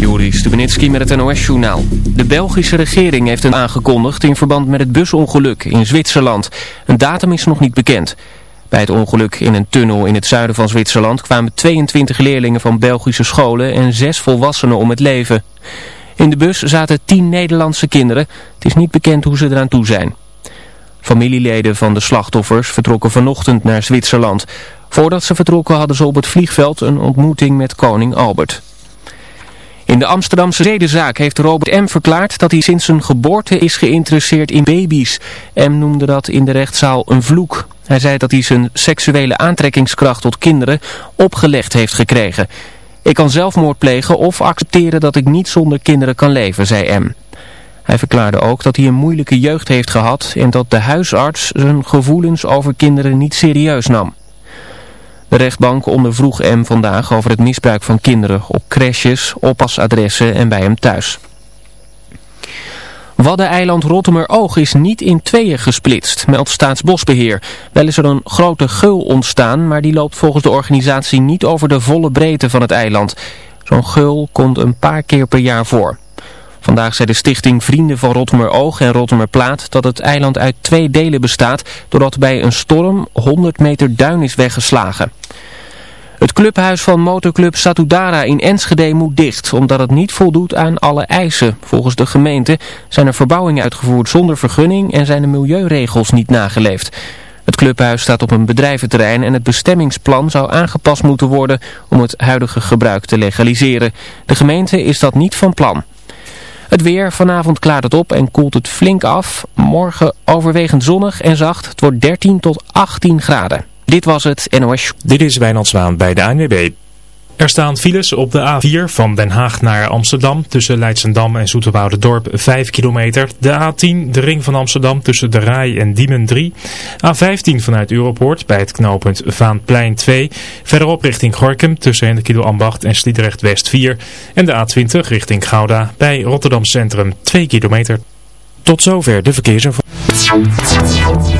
Joris Stubenitski met het NOS-journaal. De Belgische regering heeft een aangekondigd in verband met het busongeluk in Zwitserland. Een datum is nog niet bekend. Bij het ongeluk in een tunnel in het zuiden van Zwitserland kwamen 22 leerlingen van Belgische scholen en 6 volwassenen om het leven. In de bus zaten 10 Nederlandse kinderen. Het is niet bekend hoe ze eraan toe zijn. Familieleden van de slachtoffers vertrokken vanochtend naar Zwitserland. Voordat ze vertrokken hadden ze op het vliegveld een ontmoeting met koning Albert. In de Amsterdamse zedenzaak heeft Robert M. verklaard dat hij sinds zijn geboorte is geïnteresseerd in baby's. M. noemde dat in de rechtszaal een vloek. Hij zei dat hij zijn seksuele aantrekkingskracht tot kinderen opgelegd heeft gekregen. Ik kan zelfmoord plegen of accepteren dat ik niet zonder kinderen kan leven, zei M. Hij verklaarde ook dat hij een moeilijke jeugd heeft gehad en dat de huisarts zijn gevoelens over kinderen niet serieus nam. De rechtbank ondervroeg hem vandaag over het misbruik van kinderen op crèches, oppasadressen en bij hem thuis. Waddeneiland Rottemeroog is niet in tweeën gesplitst, meldt Staatsbosbeheer. Wel is er een grote geul ontstaan, maar die loopt volgens de organisatie niet over de volle breedte van het eiland. Zo'n geul komt een paar keer per jaar voor. Vandaag zei de stichting Vrienden van Rottemer Oog en Rottemer Plaat dat het eiland uit twee delen bestaat doordat bij een storm 100 meter duin is weggeslagen. Het clubhuis van motorclub Satudara in Enschede moet dicht, omdat het niet voldoet aan alle eisen. Volgens de gemeente zijn er verbouwingen uitgevoerd zonder vergunning en zijn de milieuregels niet nageleefd. Het clubhuis staat op een bedrijventerrein en het bestemmingsplan zou aangepast moeten worden om het huidige gebruik te legaliseren. De gemeente is dat niet van plan. Het weer, vanavond klaart het op en koelt het flink af. Morgen overwegend zonnig en zacht. Het wordt 13 tot 18 graden. Dit was het NOS. Dit is Wijnand Zwaan bij de ANWB. Er staan files op de A4 van Den Haag naar Amsterdam tussen Leidsendam en Dorp 5 kilometer. De A10, de ring van Amsterdam tussen de Rai en Diemen 3. A15 vanuit Europoort bij het knooppunt Vaanplein 2. Verderop richting Gorkum tussen Hendekilo Ambacht en Sliedrecht West 4. En de A20 richting Gouda bij Rotterdam Centrum 2 kilometer. Tot zover de verkeersinformatie.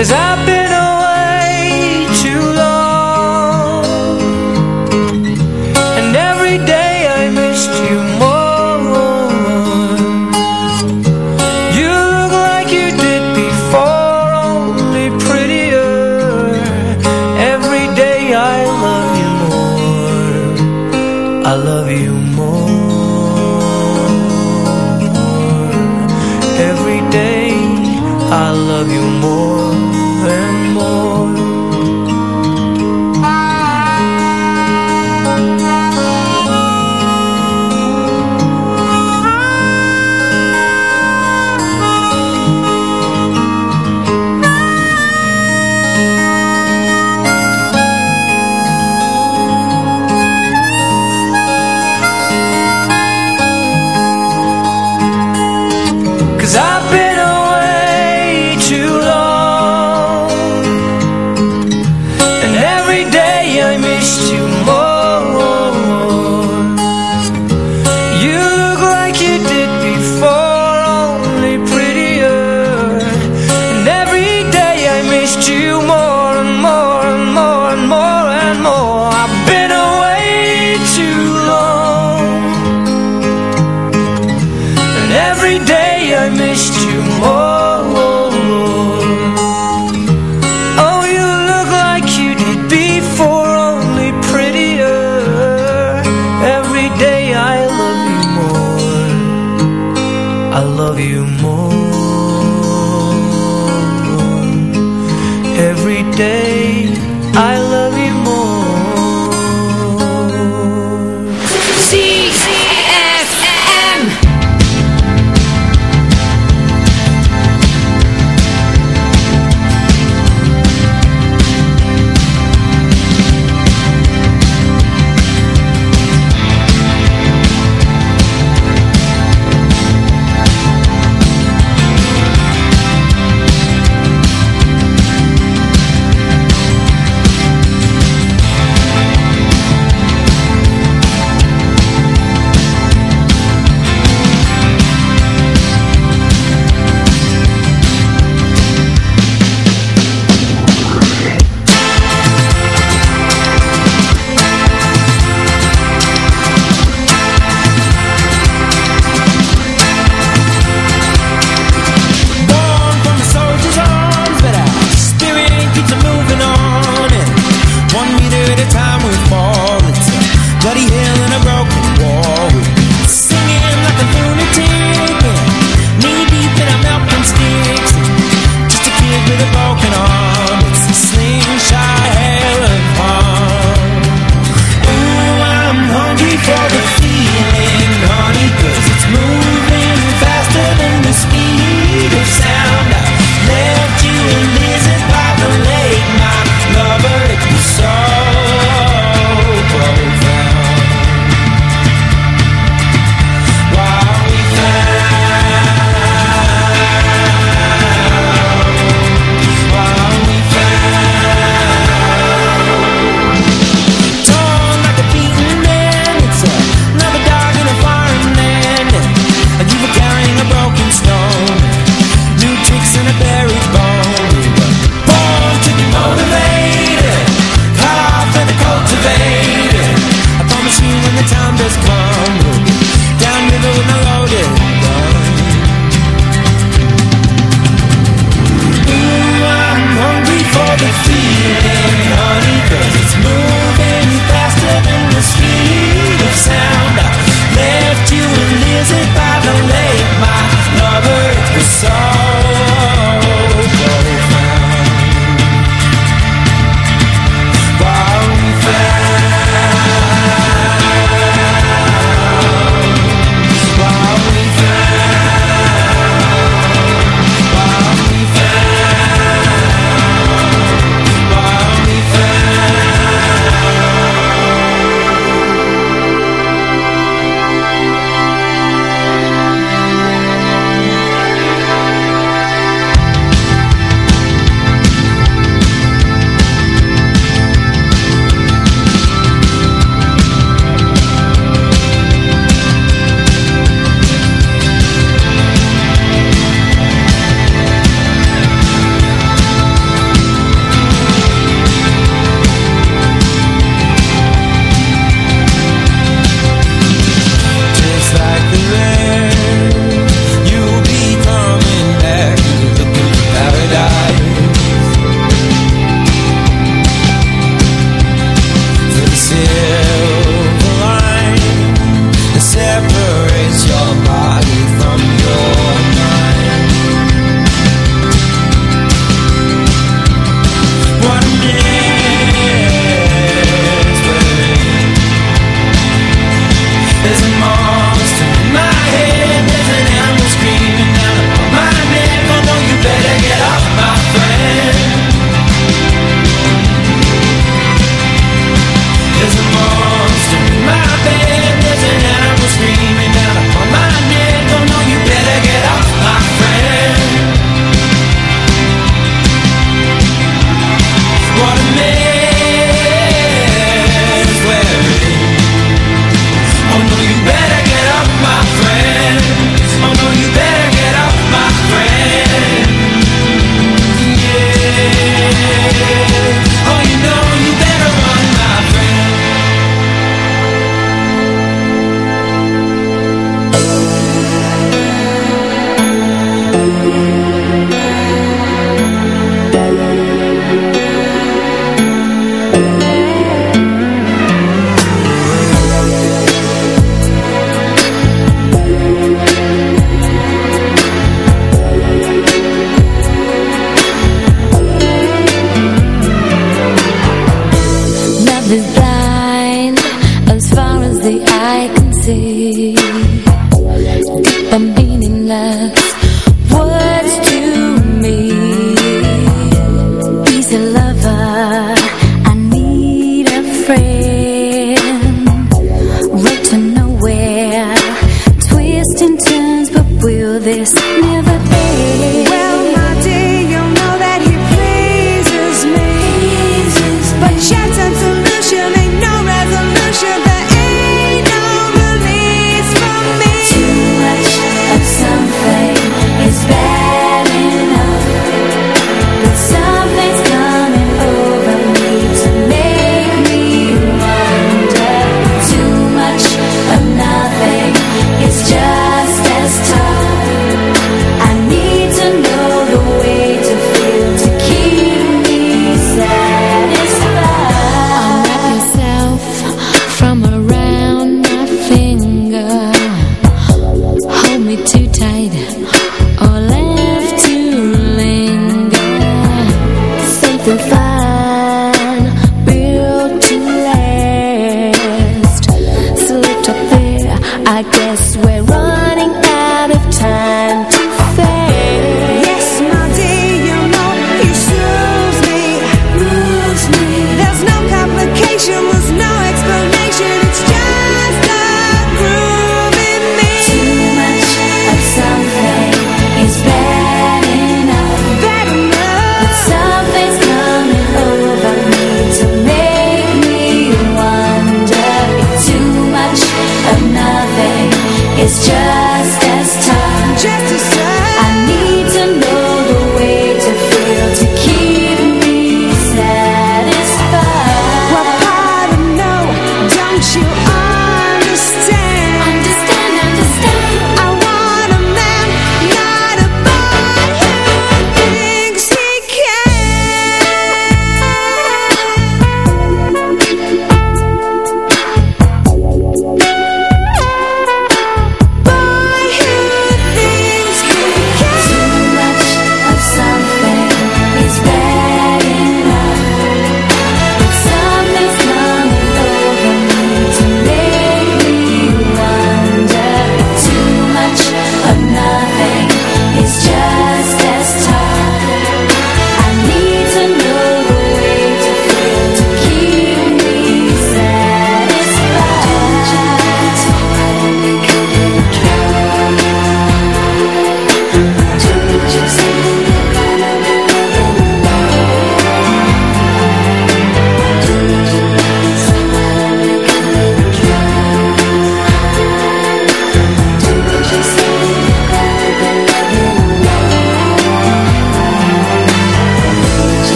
Cause I've been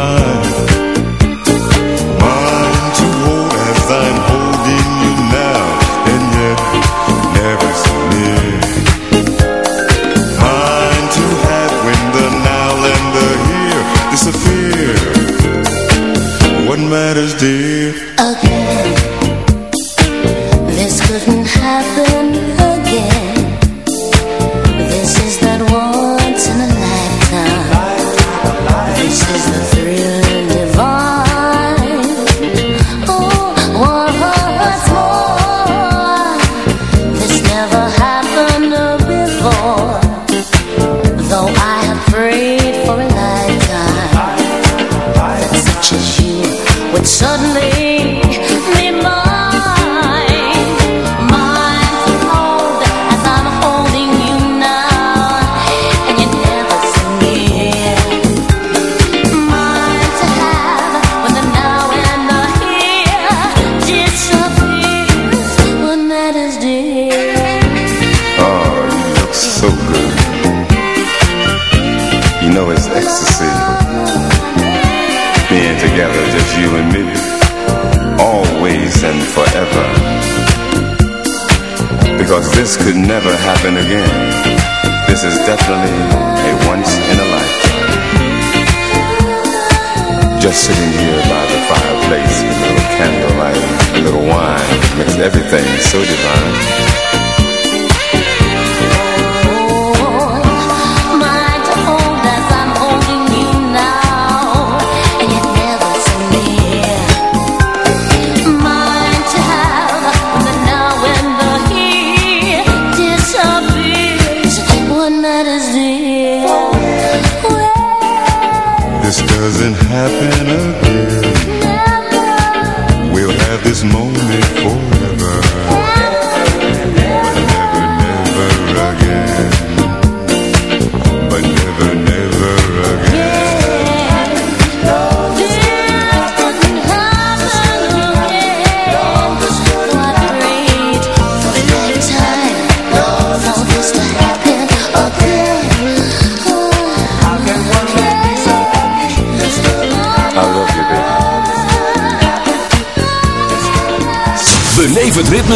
heart. doesn't happen again.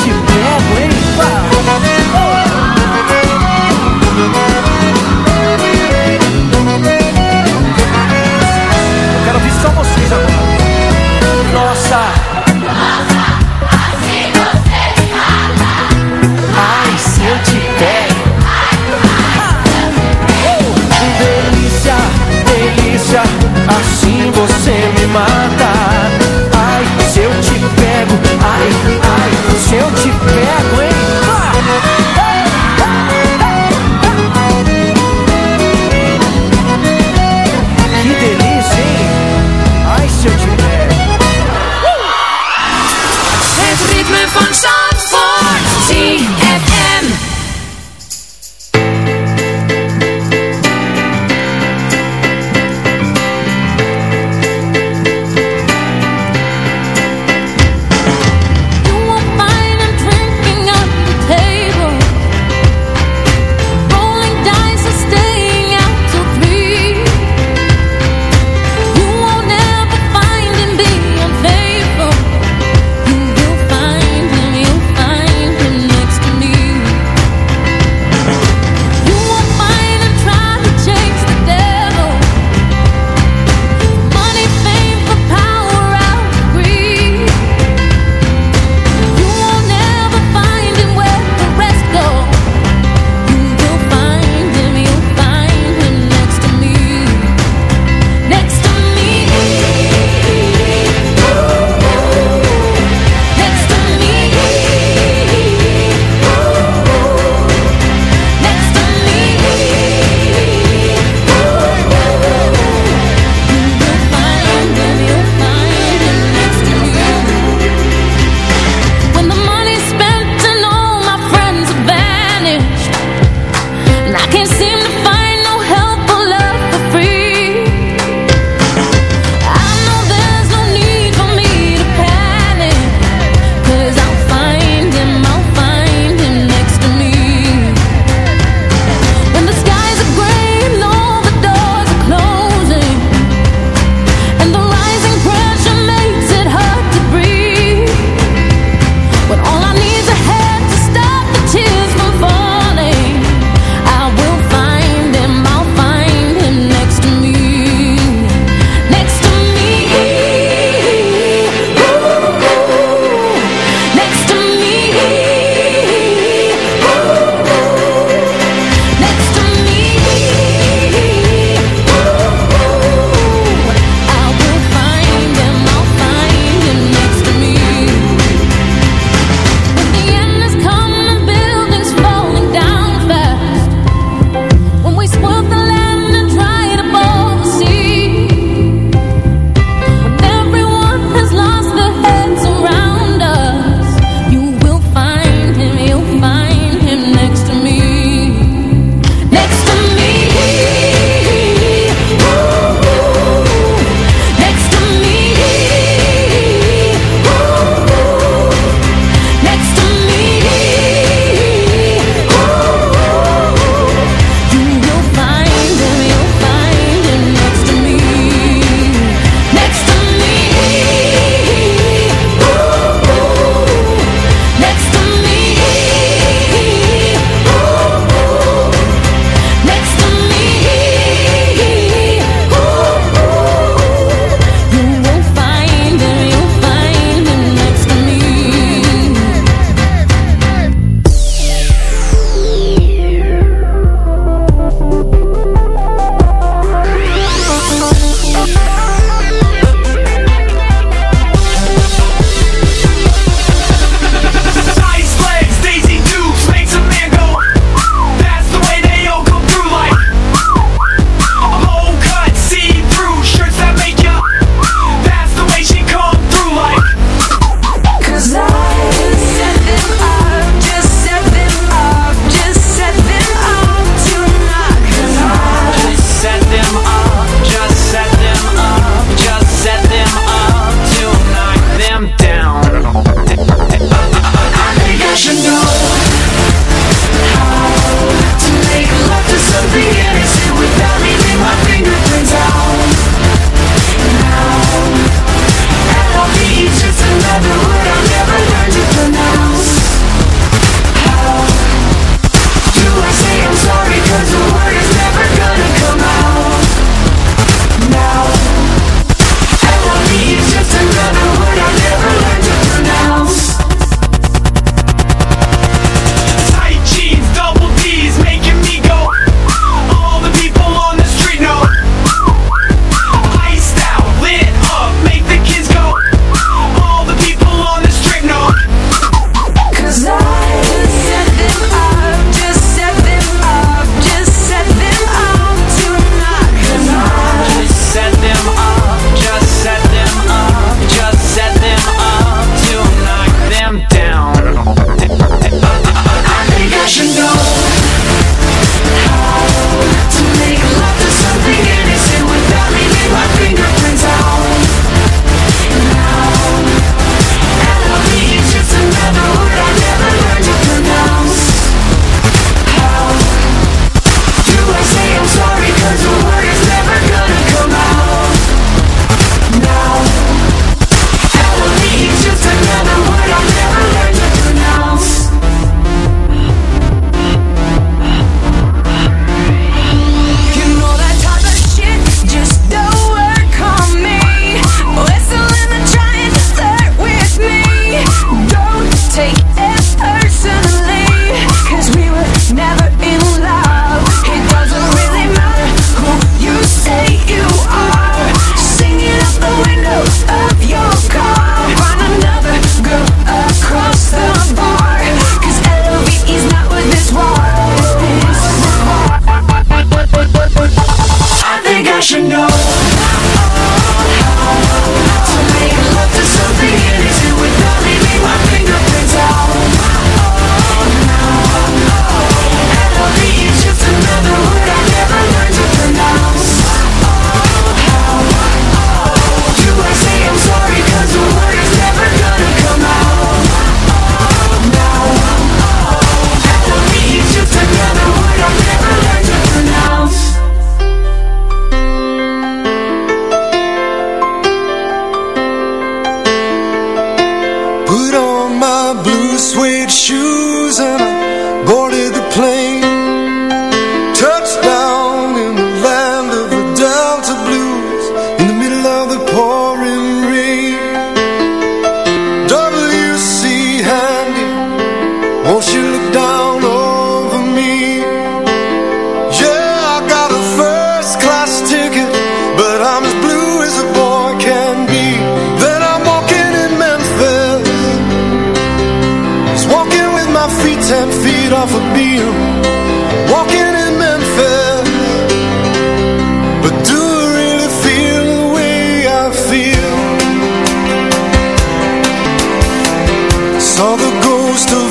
te supposed to